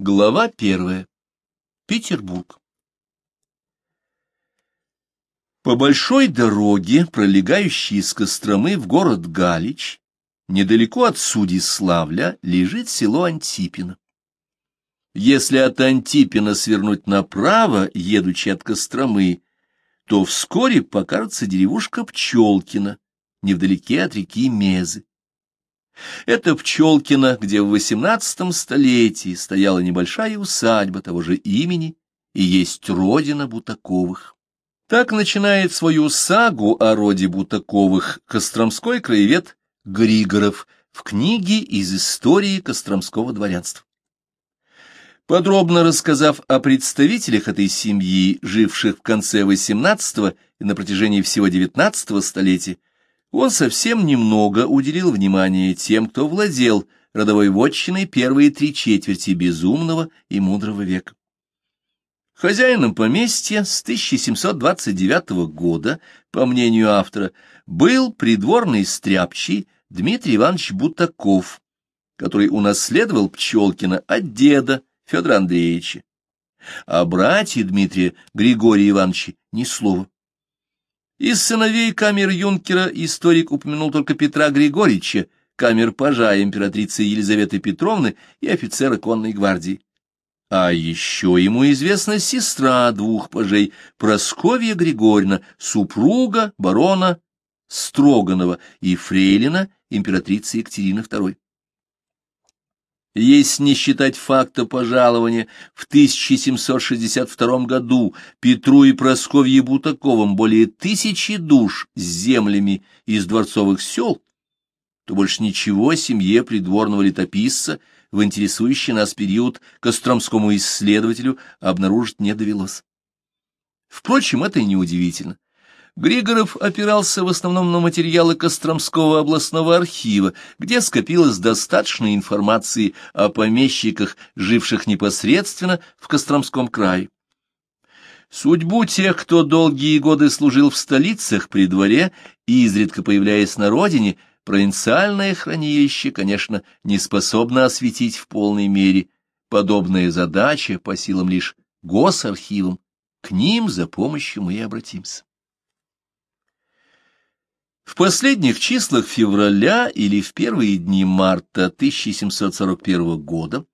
Глава первая. Петербург. По большой дороге, пролегающей из Костромы в город Галич, недалеко от Судиславля, лежит село Антипино. Если от Антипина свернуть направо, едучи от Костромы, то вскоре покажется деревушка Пчелкина, невдалеке от реки Мезы. Это Пчелкино, где в XVIII столетии стояла небольшая усадьба того же имени и есть родина Бутаковых. Так начинает свою сагу о роде Бутаковых Костромской краевед Григоров в книге из истории Костромского дворянства. Подробно рассказав о представителях этой семьи, живших в конце XVIII и на протяжении всего XIX столетия, он совсем немного уделил внимания тем, кто владел родовой вотчиной первые три четверти безумного и мудрого века. Хозяином поместья с 1729 года, по мнению автора, был придворный стряпчий Дмитрий Иванович Бутаков, который унаследовал Пчелкина от деда Федора Андреевича. О братья Дмитрия Григория Ивановича ни слова. Из сыновей камер-юнкера историк упомянул только Петра Григорьевича, камер-пажа императрицы Елизаветы Петровны и офицера конной гвардии. А еще ему известна сестра двух пажей, Просковья Григорьевна, супруга барона Строганова и фрейлина императрицы Екатерины II. Если не считать факта пожалования в 1762 году Петру и Просковье Бутаковым более тысячи душ с землями из дворцовых сел, то больше ничего семье придворного летописца в интересующий нас период костромскому исследователю обнаружить не довелось. Впрочем, это и не удивительно. Григоров опирался в основном на материалы Костромского областного архива, где скопилось достаточно информации о помещиках, живших непосредственно в Костромском крае. Судьбу тех, кто долгие годы служил в столицах при дворе и изредка появляясь на родине, провинциальное хранилище, конечно, не способно осветить в полной мере. Подобная задача по силам лишь госархивам. К ним за помощью мы и обратимся. В последних числах февраля или в первые дни марта 1741 года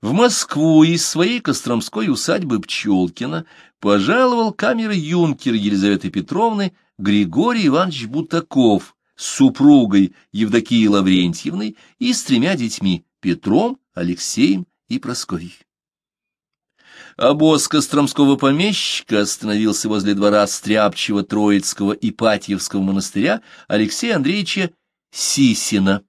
в Москву из своей костромской усадьбы Пчелкина пожаловал камер-юнкер Елизаветы Петровны Григорий Иванович Бутаков с супругой Евдокией Лаврентьевной и с тремя детьми Петром, Алексеем и Прасковьей. Обоз Костромского помещика остановился возле двора Стряпчего Троицкого Ипатьевского монастыря Алексея Андреевича Сисина.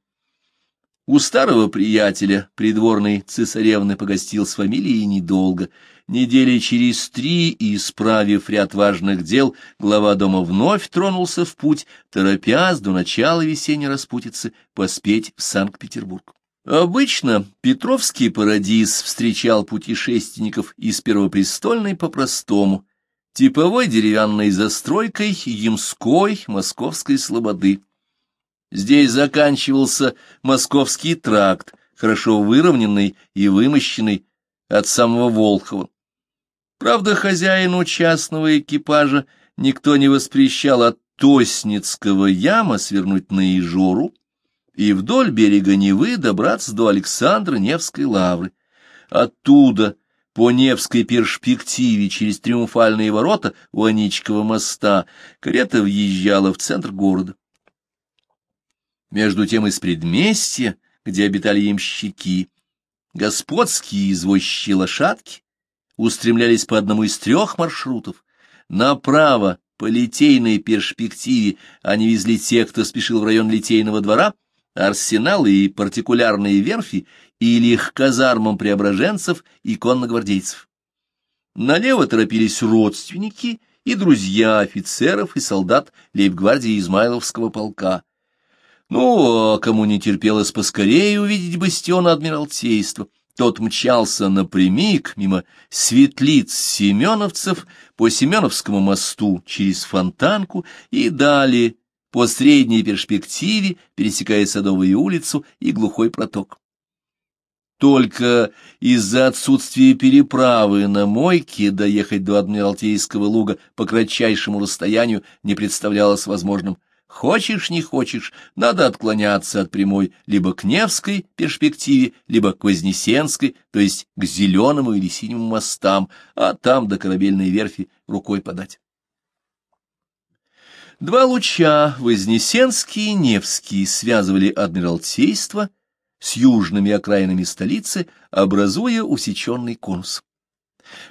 У старого приятеля придворный цесаревны погостил с фамилией недолго. Недели через три, исправив ряд важных дел, глава дома вновь тронулся в путь, торопясь до начала весенней распутицы поспеть в Санкт-Петербург. Обычно Петровский парадиз встречал путешественников из Первопрестольной по-простому, типовой деревянной застройкой Ямской Московской слободы. Здесь заканчивался Московский тракт, хорошо выровненный и вымощенный от самого Волхова. Правда, хозяину частного экипажа никто не воспрещал от Тосницкого яма свернуть на Ижору, и вдоль берега Невы добраться до Александра Невской лавры. Оттуда, по Невской перспективе, через триумфальные ворота у Аничкова моста, карета въезжала в центр города. Между тем из предместья, где обитали ямщики, господские извозчие лошадки устремлялись по одному из трех маршрутов. Направо, по литейной перспективе, они везли тех, кто спешил в район литейного двора, арсеналы и партикулярные верфи или их казармам преображенцев и конногвардейцев. Налево торопились родственники и друзья офицеров и солдат лейб-гвардии Измайловского полка. Ну, а кому не терпелось поскорее увидеть бастион Адмиралтейства, тот мчался напрямик мимо светлиц семеновцев по Семеновскому мосту через Фонтанку и далее по средней перспективе, пересекая Садовую улицу и глухой проток. Только из-за отсутствия переправы на мойке доехать до Адмиралтейского луга по кратчайшему расстоянию не представлялось возможным. Хочешь, не хочешь, надо отклоняться от прямой либо к Невской перспективе, либо к Вознесенской, то есть к Зеленому или Синему мостам, а там до корабельной верфи рукой подать. Два луча, Вознесенский и Невский, связывали Адмиралтейство с южными окраинами столицы, образуя усеченный конус.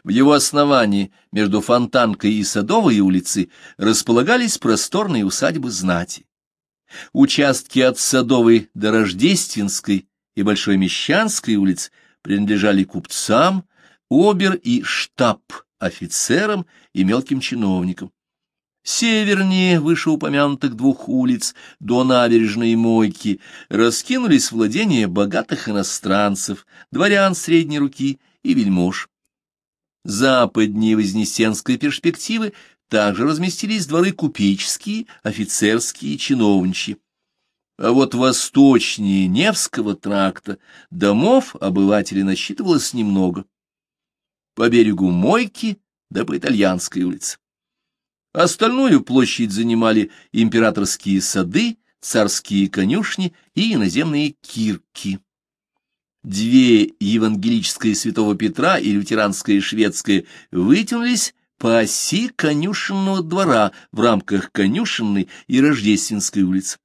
В его основании, между Фонтанкой и Садовой улицы, располагались просторные усадьбы знати. Участки от Садовой до Рождественской и Большой Мещанской улиц принадлежали купцам, обер и штаб офицерам и мелким чиновникам. Севернее вышеупомянутых двух улиц до набережной Мойки раскинулись владения богатых иностранцев, дворян средней руки и вельмож. Западнее Вознесенской перспективы также разместились дворы купеческие, офицерские и чиновничьи. А вот восточнее Невского тракта домов обывателей насчитывалось немного. По берегу Мойки да по Итальянской улице. Остальную площадь занимали императорские сады, царские конюшни и иноземные кирки. Две евангелическая святого Петра и лютеранская шведская вытянулись по оси конюшенного двора в рамках конюшенной и Рождественской улиц.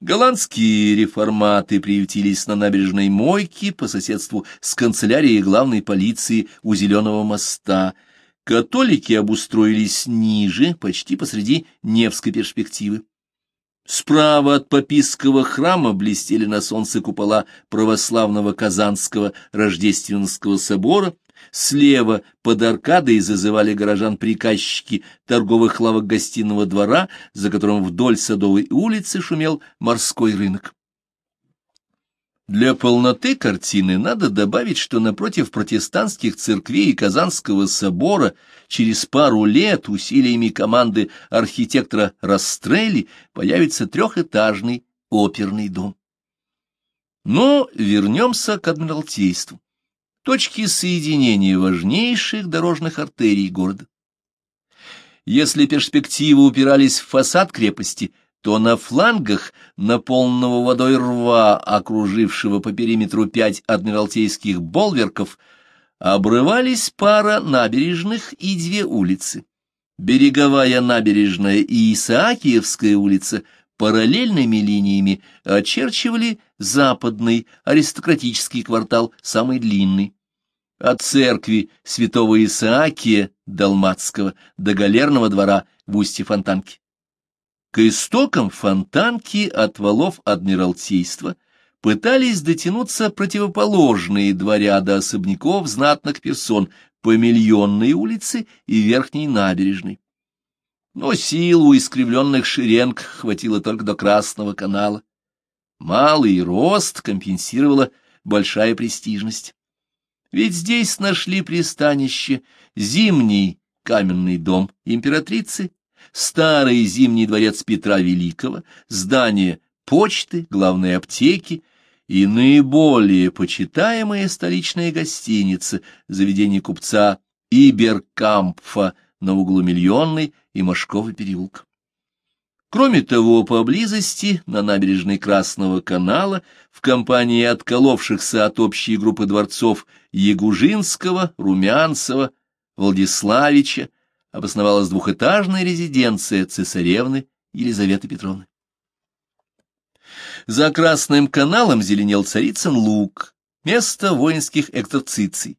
Голландские реформаты приютились на набережной Мойки по соседству с канцелярией главной полиции у Зеленого моста – Католики обустроились ниже, почти посреди Невской перспективы. Справа от папистского храма блестели на солнце купола православного Казанского Рождественского собора, слева под аркадой зазывали горожан приказчики торговых лавок гостиного двора, за которым вдоль Садовой улицы шумел морской рынок. Для полноты картины надо добавить, что напротив протестантских церквей и Казанского собора через пару лет усилиями команды архитектора Растрелли появится трехэтажный оперный дом. Но вернемся к Адмиралтейству, точки соединения важнейших дорожных артерий города. Если перспективы упирались в фасад крепости – то на флангах наполненного водой рва, окружившего по периметру пять адмиралтейских болверков, обрывались пара набережных и две улицы. Береговая набережная и Исаакиевская улица параллельными линиями очерчивали западный аристократический квартал, самый длинный. От церкви святого Исаакия Далматского до галерного двора в устье Фонтанки. К истокам фонтанки от валов Адмиралтейства пытались дотянуться противоположные два ряда особняков знатных персон по Миллионной улице и Верхней набережной. Но сил у искривленных шеренг хватило только до Красного канала. Малый рост компенсировала большая престижность. Ведь здесь нашли пристанище зимний каменный дом императрицы старый зимний дворец Петра Великого, здание почты, главной аптеки и наиболее почитаемая столичная гостиница, заведение купца Иберкампфа на углу Миллионной и Машковый переулка. Кроме того, поблизости, на набережной Красного канала, в компании отколовшихся от общей группы дворцов Ягужинского, Румянцева, Владиславича, обосновалась двухэтажная резиденция цесаревны Елизаветы Петровны. За Красным каналом зеленел Царицын луг, место воинских экзорциций.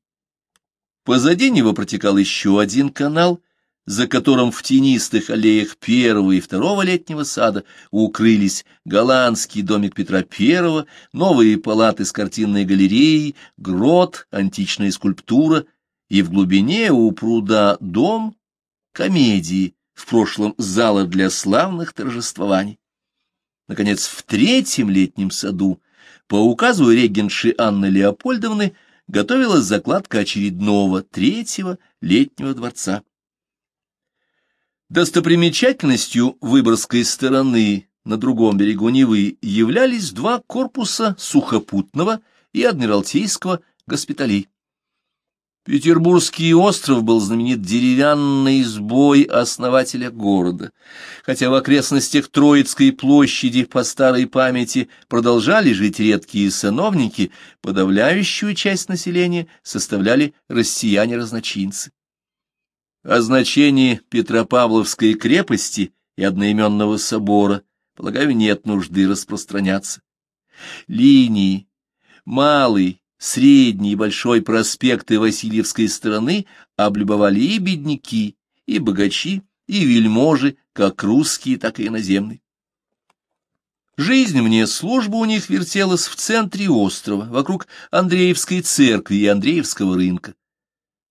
Позади него протекал еще один канал, за которым в тенистых аллеях первого и второго летнего сада укрылись голландский домик Петра I, новые палаты с картинной галереей, грот, античная скульптура, и в глубине у пруда дом комедии, в прошлом зала для славных торжествований. Наконец, в третьем летнем саду, по указу регенши Анны Леопольдовны, готовилась закладка очередного третьего летнего дворца. Достопримечательностью Выборгской стороны на другом берегу Невы являлись два корпуса сухопутного и Адмиралтейского госпиталей. Петербургский остров был знаменит деревянной избой основателя города. Хотя в окрестностях Троицкой площади по старой памяти продолжали жить редкие сановники, подавляющую часть населения составляли россияне-разночинцы. О значении Петропавловской крепости и одноименного собора, полагаю, нет нужды распространяться. Линии, малый, средний и большой проспекты Васильевской стороны облюбовали и бедняки, и богачи, и вельможи, как русские, так и иноземные. Жизнь мне служба у них вертелась в центре острова, вокруг Андреевской церкви и Андреевского рынка.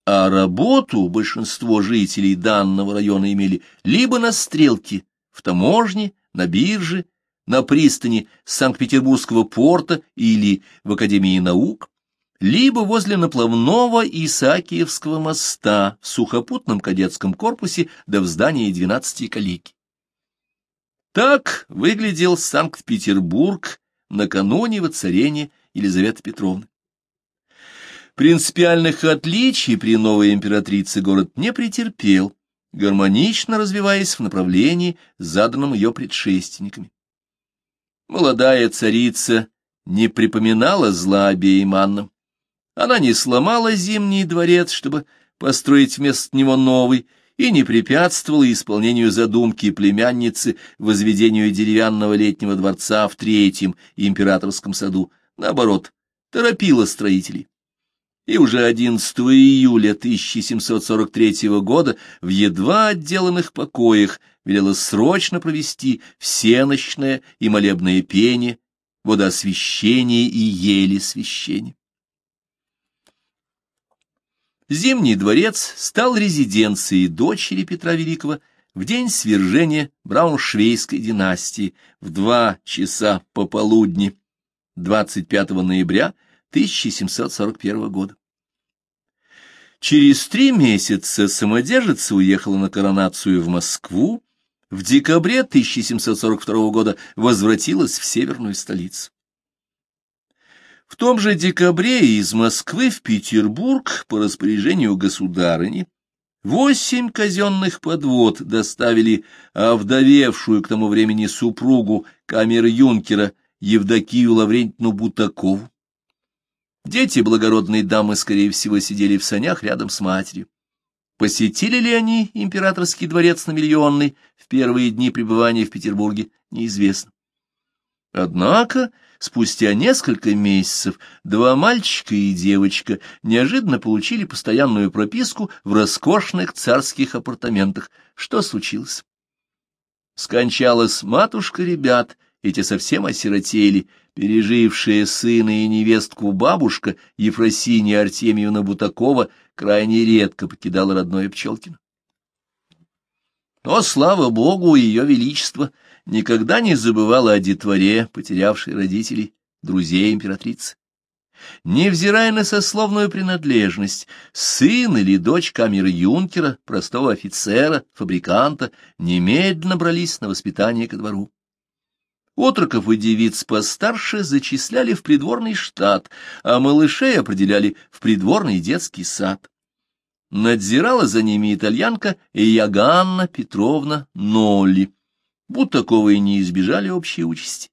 А работу большинство жителей данного района имели либо на стрелке, в таможне, на бирже, на пристани Санкт-Петербургского порта или в Академии наук, либо возле наплавного Исаакиевского моста в сухопутном кадетском корпусе да в здании двенадцати калики. Так выглядел Санкт-Петербург накануне воцарения Елизаветы Петровны. Принципиальных отличий при новой императрице город не претерпел, гармонично развиваясь в направлении, заданном ее предшественниками. Молодая царица не припоминала зла обеим Аннам, она не сломала Зимний дворец, чтобы построить вместо него новый, и не препятствовала исполнению задумки племянницы возведению деревянного летнего дворца в третьем императорском саду. Наоборот, торопила строителей. И уже 11 июля 1743 года в едва отделанных покоях велела срочно провести всеночное и молебное пение, водоосвящение и ели священие. Зимний дворец стал резиденцией дочери Петра Великого в день свержения Брауншвейской династии в два часа пополудни 25 ноября 1741 года. Через три месяца самодержица уехала на коронацию в Москву, в декабре 1742 года возвратилась в северную столицу. В том же декабре из Москвы в Петербург по распоряжению государыни восемь казенных подвод доставили овдовевшую к тому времени супругу камер-юнкера Евдокию Лаврентьевну Бутакову. Дети благородной дамы, скорее всего, сидели в санях рядом с матерью. Посетили ли они императорский дворец на Миллионной в первые дни пребывания в Петербурге, неизвестно. Однако спустя несколько месяцев два мальчика и девочка неожиданно получили постоянную прописку в роскошных царских апартаментах. Что случилось? Скончалась матушка ребят, эти совсем осиротели, пережившая сына и невестку бабушка Ефросинья Артемьевна Бутакова крайне редко покидала родное Пчелкино. Но, слава богу, ее величество никогда не забывала о детворе, потерявшей родителей, друзей императрицы. Невзирая на сословную принадлежность, сын или дочь камер-юнкера, простого офицера, фабриканта, немедленно брались на воспитание ко двору. Отроков и девиц постарше зачисляли в придворный штат, а малышей определяли в придворный детский сад. Надзирала за ними итальянка Иоганна Петровна Нолли. Бутаковы не избежали общей участи.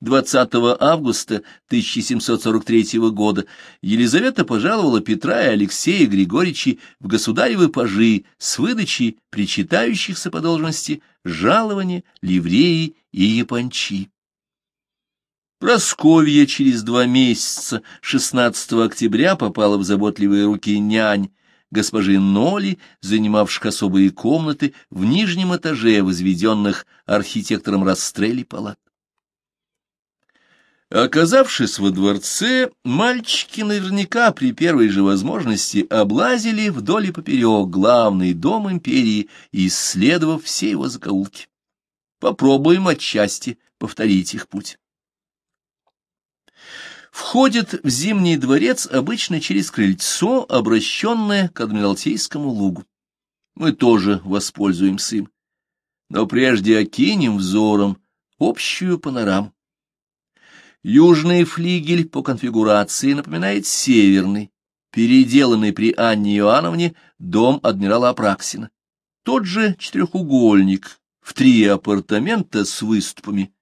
20 августа 1743 года Елизавета пожаловала Петра и Алексея Григорьевича в государевы пажи с выдачей причитающихся по должности жалования, ливреи и япончи. Просковья через два месяца, 16 октября, попала в заботливые руки нянь, госпожи Ноли, занимавших особые комнаты в нижнем этаже возведенных архитектором Растрелли палат. Оказавшись во дворце, мальчики наверняка при первой же возможности облазили вдоль и поперек главный дом империи, исследовав все его закоулки. Попробуем отчасти повторить их путь входит в Зимний дворец обычно через крыльцо, обращенное к Адмиралтейскому лугу. Мы тоже воспользуемся им. Но прежде окинем взором общую панораму. Южный флигель по конфигурации напоминает северный, переделанный при Анне Иоанновне дом адмирала Апраксина. Тот же четырехугольник в три апартамента с выступами,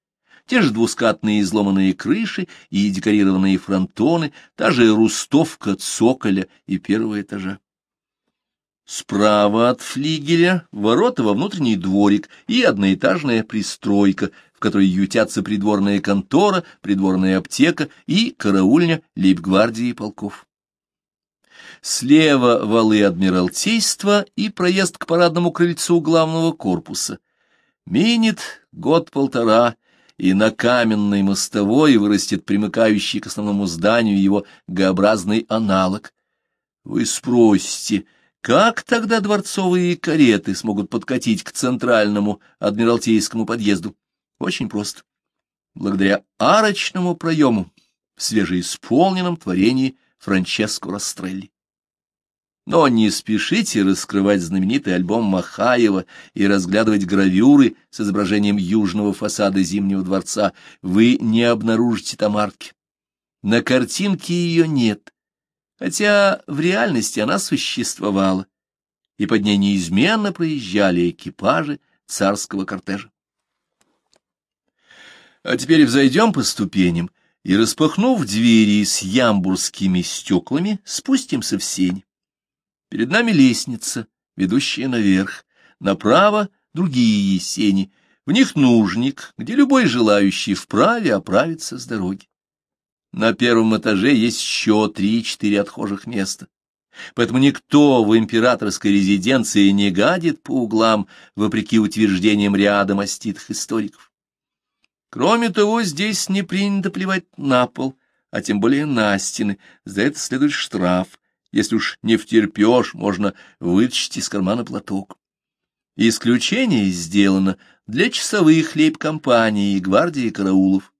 те же двускатные изломанные крыши и декорированные фронтоны, та же рустовка цоколя и первого этажа. Справа от флигеля ворота во внутренний дворик и одноэтажная пристройка, в которой ютятся придворная контора, придворная аптека и караульня лейб-гвардии полков. Слева валы Адмиралтейства и проезд к парадному крыльцу главного корпуса. Минит год-полтора, и на каменной мостовой вырастет примыкающий к основному зданию его Г-образный аналог. Вы спросите, как тогда дворцовые кареты смогут подкатить к центральному адмиралтейскому подъезду? Очень просто. Благодаря арочному проему в свежеисполненном творении Франческо Растрелли. Но не спешите раскрывать знаменитый альбом Махаева и разглядывать гравюры с изображением южного фасада Зимнего дворца. Вы не обнаружите там арки. На картинке ее нет, хотя в реальности она существовала, и под ней неизменно проезжали экипажи царского кортежа. А теперь взойдем по ступеням и, распахнув двери с ямбурскими стеклами, спустимся в сень. Перед нами лестница, ведущая наверх, направо другие сени, в них нужник, где любой желающий вправе оправиться с дороги. На первом этаже есть еще три-четыре отхожих места. Поэтому никто в императорской резиденции не гадит по углам, вопреки утверждениям ряда маститых историков. Кроме того, здесь не принято плевать на пол, а тем более на стены, за это следует штраф. Если уж не втерпешь, можно вытащить из кармана платок. Исключение сделано для часовых лейб-компаний и гвардии караулов.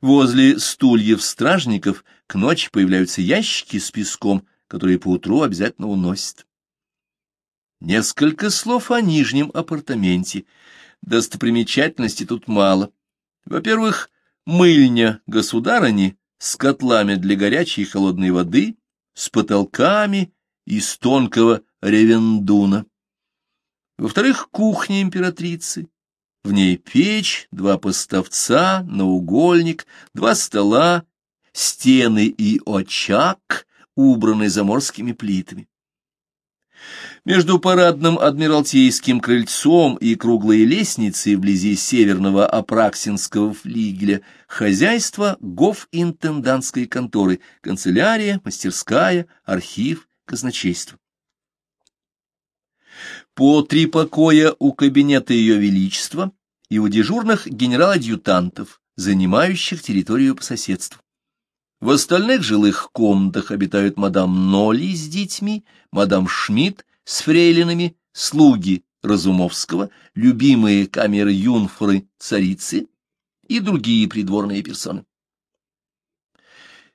Возле стульев стражников к ночи появляются ящики с песком, которые поутру обязательно уносят. Несколько слов о нижнем апартаменте. Достопримечательностей тут мало. Во-первых, мыльня государыни с котлами для горячей и холодной воды, с потолками из тонкого ревендуна. Во-вторых, кухня императрицы, в ней печь, два поставца, наугольник, два стола, стены и очаг, убранный заморскими плитами. Между парадным адмиралтейским крыльцом и круглой лестницей вблизи северного апраксинского флигеля хозяйство гоф-интендантской конторы, канцелярия, мастерская, архив, казначейство. По три покоя у кабинета Ее Величества и у дежурных генерал-адъютантов, занимающих территорию по соседству. В остальных жилых комнатах обитают мадам Ноли с детьми, мадам Шмидт с фрейлинами, слуги Разумовского, любимые камеры юнфры царицы и другие придворные персоны.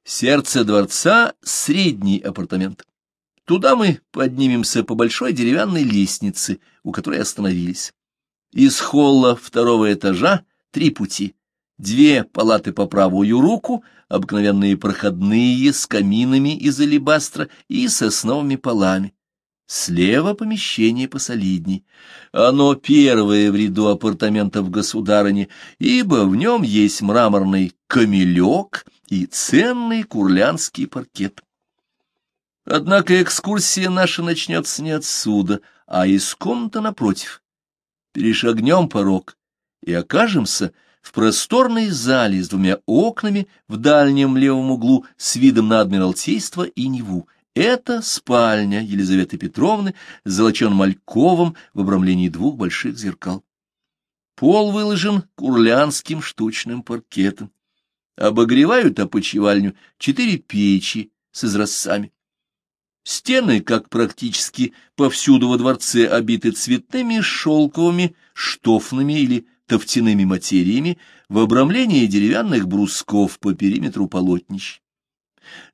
Сердце дворца — средний апартамент. Туда мы поднимемся по большой деревянной лестнице, у которой остановились. Из холла второго этажа три пути. Две палаты по правую руку, обыкновенные проходные с каминами из алебастра и сосновыми полами. Слева помещение посолидней. Оно первое в ряду апартаментов государыни, ибо в нем есть мраморный камелек и ценный курлянский паркет. Однако экскурсия наша начнется не отсюда, а из комнаты напротив перешагнем порог и окажемся в просторной зале с двумя окнами в дальнем левом углу с видом на Адмиралтейство и Неву. Это спальня Елизаветы Петровны с золоченым альковом в обрамлении двух больших зеркал. Пол выложен курлянским штучным паркетом. Обогревают опочивальню четыре печи с изразцами. Стены, как практически повсюду во дворце, обиты цветными шелковыми, штофными или тофтяными материями в обрамлении деревянных брусков по периметру полотнищ.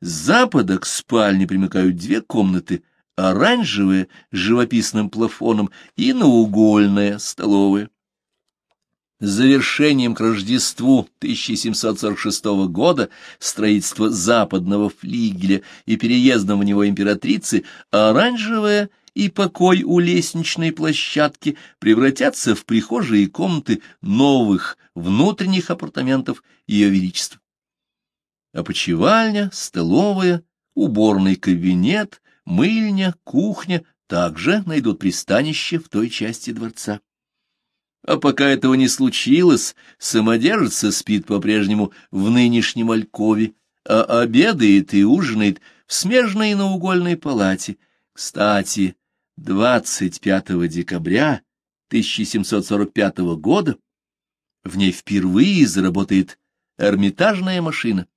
С запада к спальне примыкают две комнаты, оранжевая с живописным плафоном и наугольная столовая. Завершением к Рождеству 1746 года строительства западного флигеля и переездом в него императрицы оранжевая и покой у лестничной площадки превратятся в прихожие комнаты новых внутренних апартаментов Ее Величества. Опочивальня, столовая, уборный кабинет, мыльня, кухня также найдут пристанище в той части дворца. А пока этого не случилось, самодержица спит по-прежнему в нынешнем Алькове, а обедает и ужинает в смежной наугольной палате. Кстати, 25 декабря 1745 года в ней впервые заработает эрмитажная машина.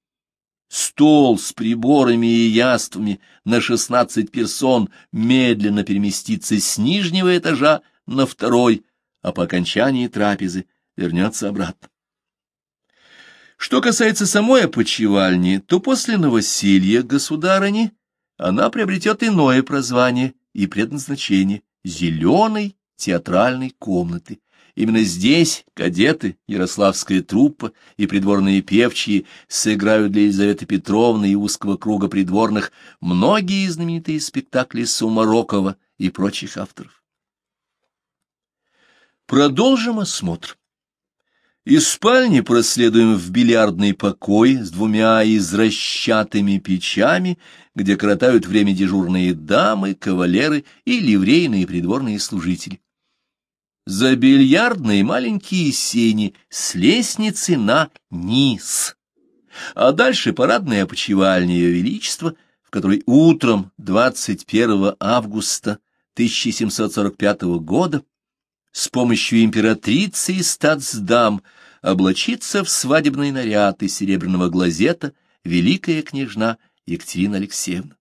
Стол с приборами и яствами на шестнадцать персон медленно переместится с нижнего этажа на второй, а по окончании трапезы вернется обратно. Что касается самой опочивальни, то после новоселья государыни она приобретет иное прозвание и предназначение — зеленой театральной комнаты. Именно здесь кадеты, ярославская труппа и придворные певчие сыграют для Елизаветы Петровны и узкого круга придворных многие знаменитые спектакли Сумарокова и прочих авторов. Продолжим осмотр. Из спальни проследуем в бильярдный покой с двумя извращатыми печами, где коротают время дежурные дамы, кавалеры и ливрейные придворные служители. За бильярдной маленькие сени с лестницы на низ. А дальше парадная опочивальня Ее Величества, в которой утром 21 августа 1745 года с помощью императрицы и статсдам облачится в свадебный наряд из серебряного глазета великая княжна Екатерина Алексеевна.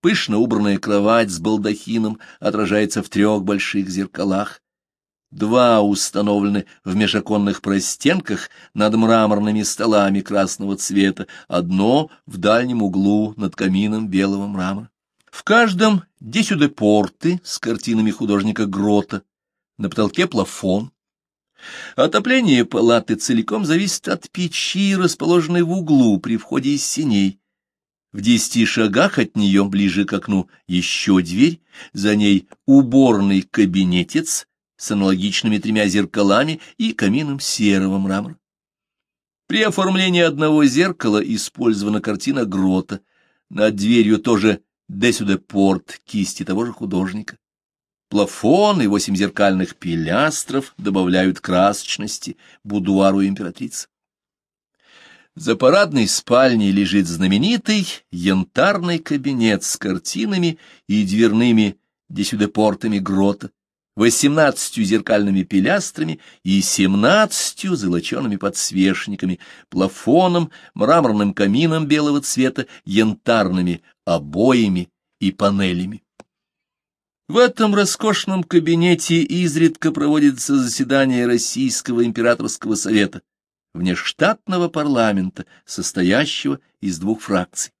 Пышно убранная кровать с балдахином отражается в трех больших зеркалах. Два установлены в межоконных простенках над мраморными столами красного цвета, одно в дальнем углу над камином белого мрамора. В каждом десюдепорты с картинами художника Грота, на потолке плафон. Отопление палаты целиком зависит от печи, расположенной в углу при входе из синей. В десяти шагах от нее, ближе к окну, еще дверь, за ней уборный кабинетец с аналогичными тремя зеркалами и камином серого мрамора. При оформлении одного зеркала использована картина Грота, над дверью тоже «Десюде порт» кисти того же художника. Плафон и восемь зеркальных пилястров добавляют красочности будуару императрицы. За парадной спальней лежит знаменитый янтарный кабинет с картинами и дверными десюдепортами грота, восемнадцатью зеркальными пилястрами и семнадцатью золочеными подсвечниками, плафоном, мраморным камином белого цвета, янтарными обоями и панелями. В этом роскошном кабинете изредка проводится заседание Российского императорского совета, внештатного парламента, состоящего из двух фракций.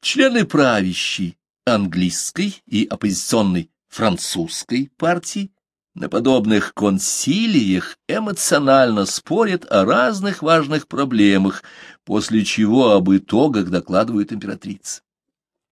Члены правящей английской и оппозиционной французской партии на подобных консилиях эмоционально спорят о разных важных проблемах, после чего об итогах докладывает императрица.